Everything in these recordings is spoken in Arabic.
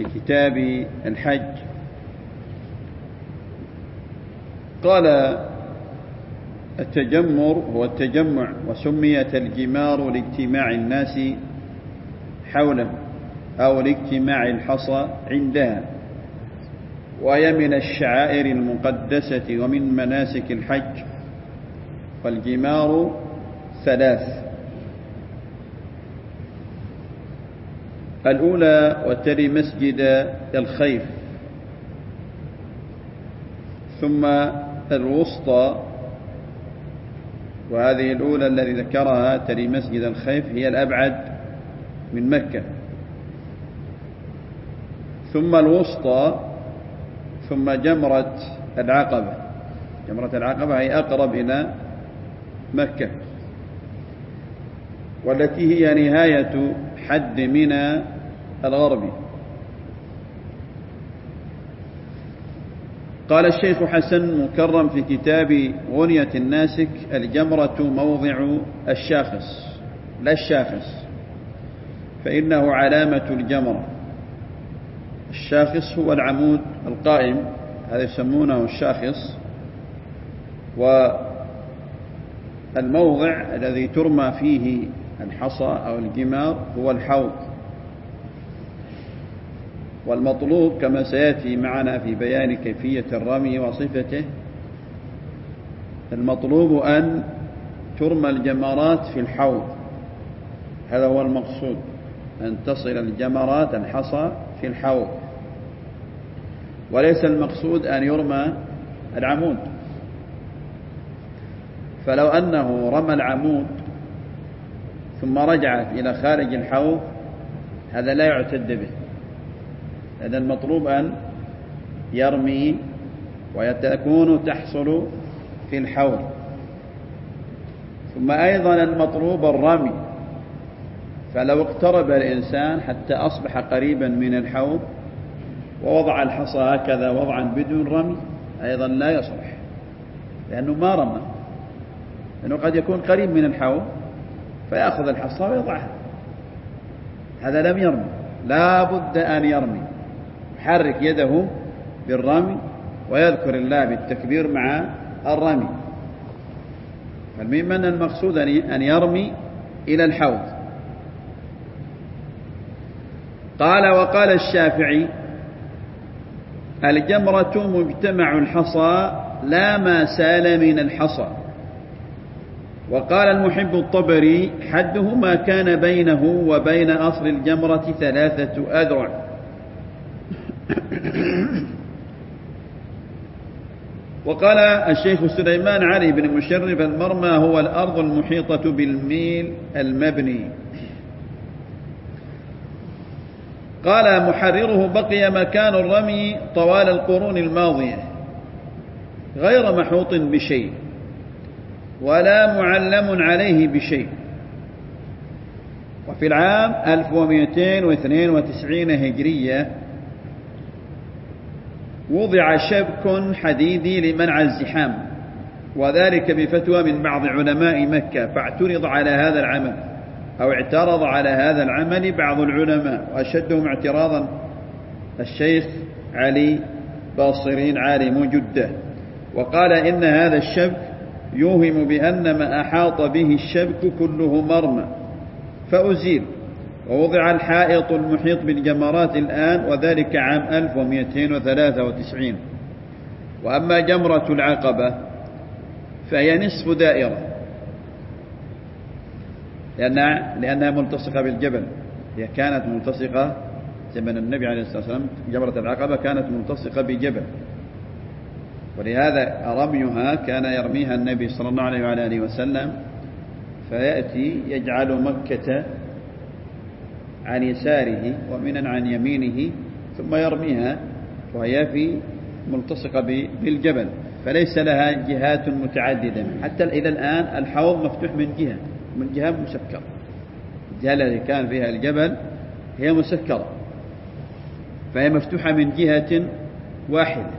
في كتاب الحج. قال التجمر هو التجمع وسميت الجمار لاجتماع الناس حوله أو لاجتماع الحصى عندها. وهي من الشعائر المقدسة ومن مناسك الحج. والجمار ثلاث. الأولى وتري مسجد الخيف. ثم الوسطى. وهذه الأولى الذي ذكرها تري مسجد الخيف هي الأبعد من مكة. ثم الوسطى. ثم جمرة العقبة. جمرة العقبة هي أقرب إلى مكة. والتي هي نهاية حد منى الغربي قال الشيخ حسن مكرم في كتاب غنية الناسك الجمرة موضع الشاخص. لا الشاخص فإنه علامة الجمرة. الشاخص هو العمود القائم هذا يسمونه الشاخص. والموضع الذي ترمى فيه الحصى أو الجمار هو الحوض. والمطلوب كما سيأتي معنا في بيان كيفية الرمي وصفته المطلوب أن ترمى الجمرات في الحوض. هذا هو المقصود أن تصل الجمرات الحصى في الحوض. وليس المقصود أن يرمى العمود. فلو أنه رمى العمود ثم رجعت إلى خارج الحوض هذا لا يعتد به. هذا المطلوب أن يرمي ويتكون تحصل في الحوض. ثم أيضا المطلوب الرمي. فلو اقترب الإنسان حتى أصبح قريبا من الحوض ووضع الحصى هكذا وضعا بدون رمي أيضا لا يصلح لأنه ما رمى لأنه قد يكون قريب من الحوض. فيأخذ الحصى ويضعها. هذا لم يرمي. لا بد أن يرمي. يحرك يده بالرمي ويذكر الله بالتكبير مع الرمي. فالمهم أن المقصود أن يرمي إلى الحوض. قال وقال الشافعي الجمرة مجتمع الحصى لا ما سال من الحصى. وقال المحب الطبري حده ما كان بينه وبين أصل الجمرة ثلاثة أذرع. وقال الشيخ سليمان علي بن مشرف المرمى هو الأرض المحيطة بالميل المبني. قال محرره بقي مكان الرمي طوال القرون الماضية غير محوط بشيء. ولا معلم عليه بشيء. وفي العام 1292 هجرية وضع شبك حديدي لمنع الزحام وذلك بفتوى من بعض علماء مكة فاعترض على هذا العمل أو اعترض على هذا العمل بعض العلماء وأشدهم اعتراضا الشيخ علي باصرين عالم جدة. وقال إن هذا الشبك يوهم بأن ما أحاط به الشبك كله مرمى. فأزيل. ووضع الحائط المحيط بالجمرات الآن وذلك عام 1293 وأما جمرة العقبة فهي نصف دائرة. لأنها, لأنها ملتصقة بالجبل. هي كانت ملتصقة زمن النبي عليه الصلاة والسلام جمرة العقبة كانت ملتصقة بجبل. ولهذا رميها كان يرميها النبي صلى الله عليه وعلى آله وسلم فيأتي يجعل مكة عن يساره ومنا عن يمينه ثم يرميها وهي في ملتصقة بالجبل فليس لها جهات متعددة حتى إلى الآن الحوض مفتوح من جهة من جهة مسكرة. الجهة التي كان فيها الجبل هي مسكرة فهي مفتوحة من جهة واحدة.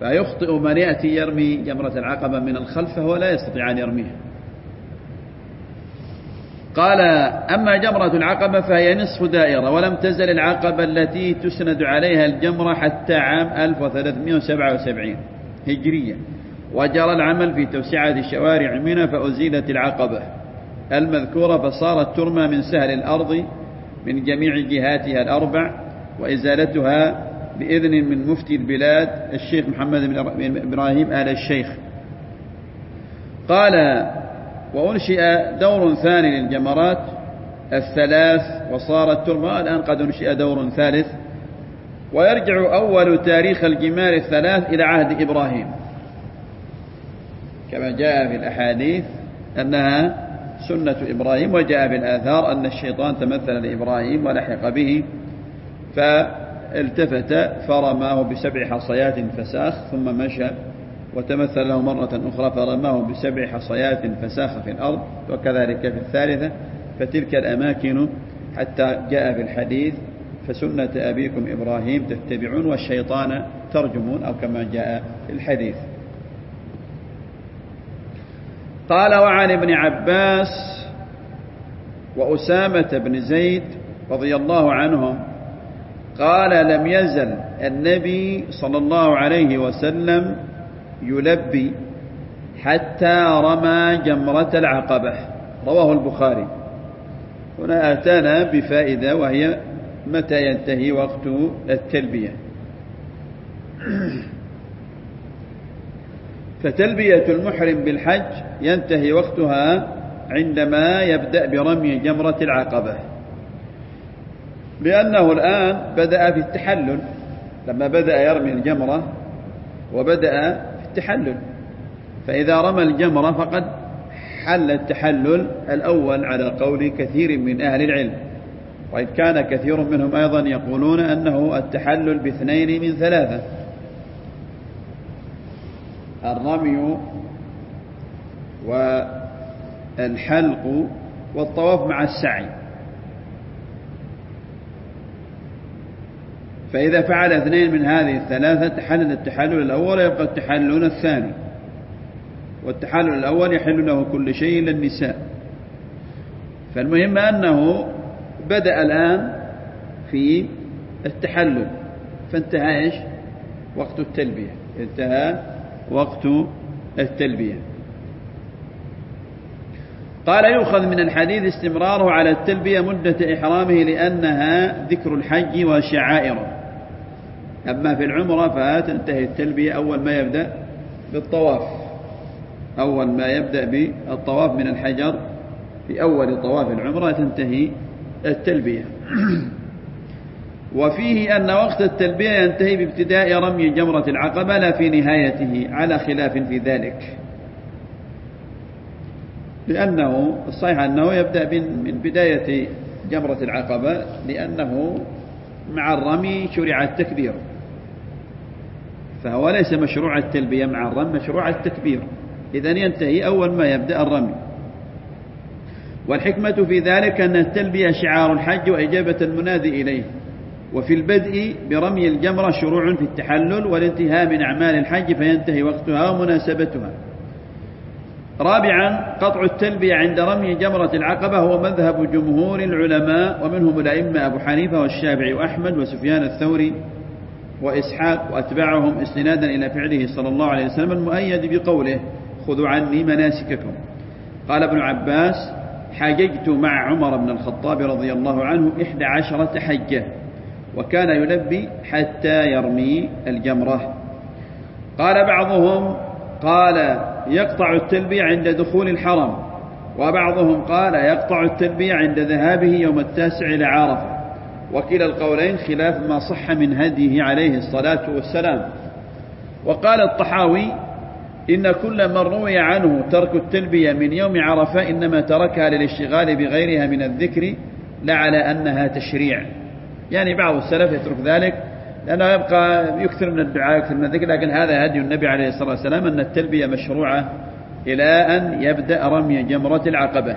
فيخطئ من يأتي يرمي جمرة العقبة من الخلف فهو لا يستطيع أن يرميها. قال أما جمرة العقبة فهي نصف دائرة ولم تزل العقبة التي تسند عليها الجمرة حتى عام 1377 هجرية. وجرى العمل في توسعة شوارع منى فأزيلت العقبة. المذكورة فصارت ترمى من سهل الأرض من جميع جهاتها الأربع وإزالتها بإذن من مفتي البلاد الشيخ محمد بن إبراهيم آل الشيخ. قال وأنشئ دور ثاني للجمرات الثلاث وصارت ترمى الآن قد أنشئ دور ثالث. ويرجع أول تاريخ الجمار الثلاث إلى عهد إبراهيم. كما جاء في الأحاديث أنها سنة إبراهيم وجاء بالآثار أن الشيطان تمثل لإبراهيم ولحق به. فالتفت فرماه بسبع حصيات فساخ ثم مشى وتمثل له مرة أخرى فرماه بسبع حصيات فساخ في الأرض وكذلك في الثالثة. فتلك الأماكن حتى جاء في الحديث فسنة أبيكم إبراهيم تتبعون والشيطان ترجمون أو كما جاء في الحديث. قال وعن ابن عباس وأسامة بن زيد رضي الله عنهم قال لم يزل. النبي صلى الله عليه وسلم يلبي حتى رمى جمرة العقبة. رواه البخاري. هنا أتانا بفائدة وهي متى ينتهي وقت التلبية. فتلبية المحرم بالحج ينتهي وقتها عندما يبدأ برمي جمرة العقبة. لأنه الآن بدأ في التحلل لما بدأ يرمي الجمرة وبدأ في التحلل. فإذا رمى الجمرة فقد حل التحلل الأول على قول كثير من أهل العلم. وإن كان كثير منهم أيضا يقولون أنه التحلل باثنين من ثلاثة. الرمي والحلق والطواف مع السعي. فإذا فعل اثنين من هذه الثلاثة تحلل التحلل الأول ويبقى التحلل الثاني. والتحلل الأول يحل له كل شيء إلا النساء. فالمهم أنه بدأ الآن في التحلل. فانتهى إيش؟ وقت التلبية. انتهى وقت التلبية. قال يؤخذ من الحديث استمراره على التلبية مدة إحرامه لأنها ذكر الحج وشعائره. أما في العمرة فتنتهي التلبية أول ما يبدأ بالطواف. أول ما يبدأ بالطواف من الحجر في أول طواف العمرة تنتهي التلبية. وفيه أن وقت التلبية ينتهي بابتداء رمي جمرة العقبة لا في نهايته على خلاف في ذلك. لأنه الصحيح أنه يبدأ من بداية جمرة العقبة لأنه مع الرمي شرع التكبير. فهو ليس مشروع التلبية مع الرمي مشروع التكبير. إذن ينتهي أول ما يبدأ الرمي. والحكمة في ذلك أن التلبية شعار الحج وإجابة المنادي إليه. وفي البدء برمي الجمرة شروع في التحلل والانتهاء من أعمال الحج فينتهي وقتها ومناسبتها. رابعا قطع التلبية عند رمي جمرة العقبة هو مذهب جمهور العلماء ومنهم الأئمة أبو حنيفة والشافعي وأحمد وسفيان الثوري. وإسحاق وأتبعهم استنادا إلى فعله صلى الله عليه وسلم المؤيد بقوله خذوا عني مناسككم. قال ابن عباس حججت مع عمر بن الخطاب رضي الله عنه إحدى عشرة حجة وكان يلبي حتى يرمي الجمرة. قال بعضهم قال يقطع التلبية عند دخول الحرم وبعضهم قال يقطع التلبية عند ذهابه يوم التاسع إلى عرفة. وكلا القولين خلاف ما صح من هديه عليه الصلاة والسلام. وقال الطحاوي إن كل من روي عنه ترك التلبية من يوم عرفة إنما تركها للاشتغال بغيرها من الذكر لا على أنها تشريع. يعني بعض السلف يترك ذلك لأنه يبقى يكثر من الدعاء يكثر من الذكر لكن هذا هدي النبي عليه الصلاة والسلام أن التلبية مشروعة إلى أن يبدأ رمي جمرة العقبة.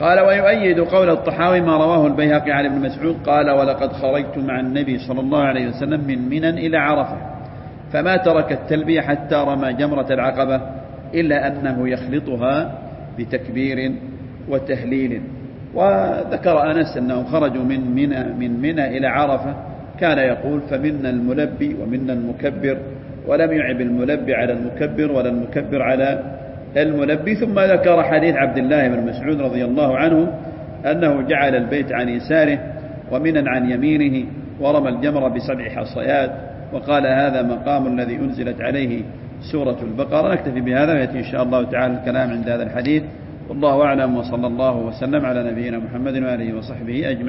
قال ويؤيد قول الطحاوي ما رواه البيهقي عن ابن مسعود قال ولقد خرجت مع النبي صلى الله عليه وسلم من منى إلى عرفة فما ترك التلبية حتى رمى جمرة العقبة إلا أنه يخلطها بتكبير وتهليل وذكر أنس أنهم خرجوا من منى من منى إلى عرفة كان يقول فمنا الملبي ومنا المكبر ولم يعب الملبي على المكبر ولا المكبر على الملبي ثم ذكر حديث عبد الله بن مسعود رضي الله عنه أنه جعل البيت عن يساره ومنا عن يمينه ورمى الجمر بسبع حصيات وقال هذا مقام الذي أنزلت عليه سورة البقرة. نكتفي بهذا ويأتي إن شاء الله تعالى الكلام عند هذا الحديث. والله أعلم وصلى الله وسلم على نبينا محمد وآله وصحبه أجمعين.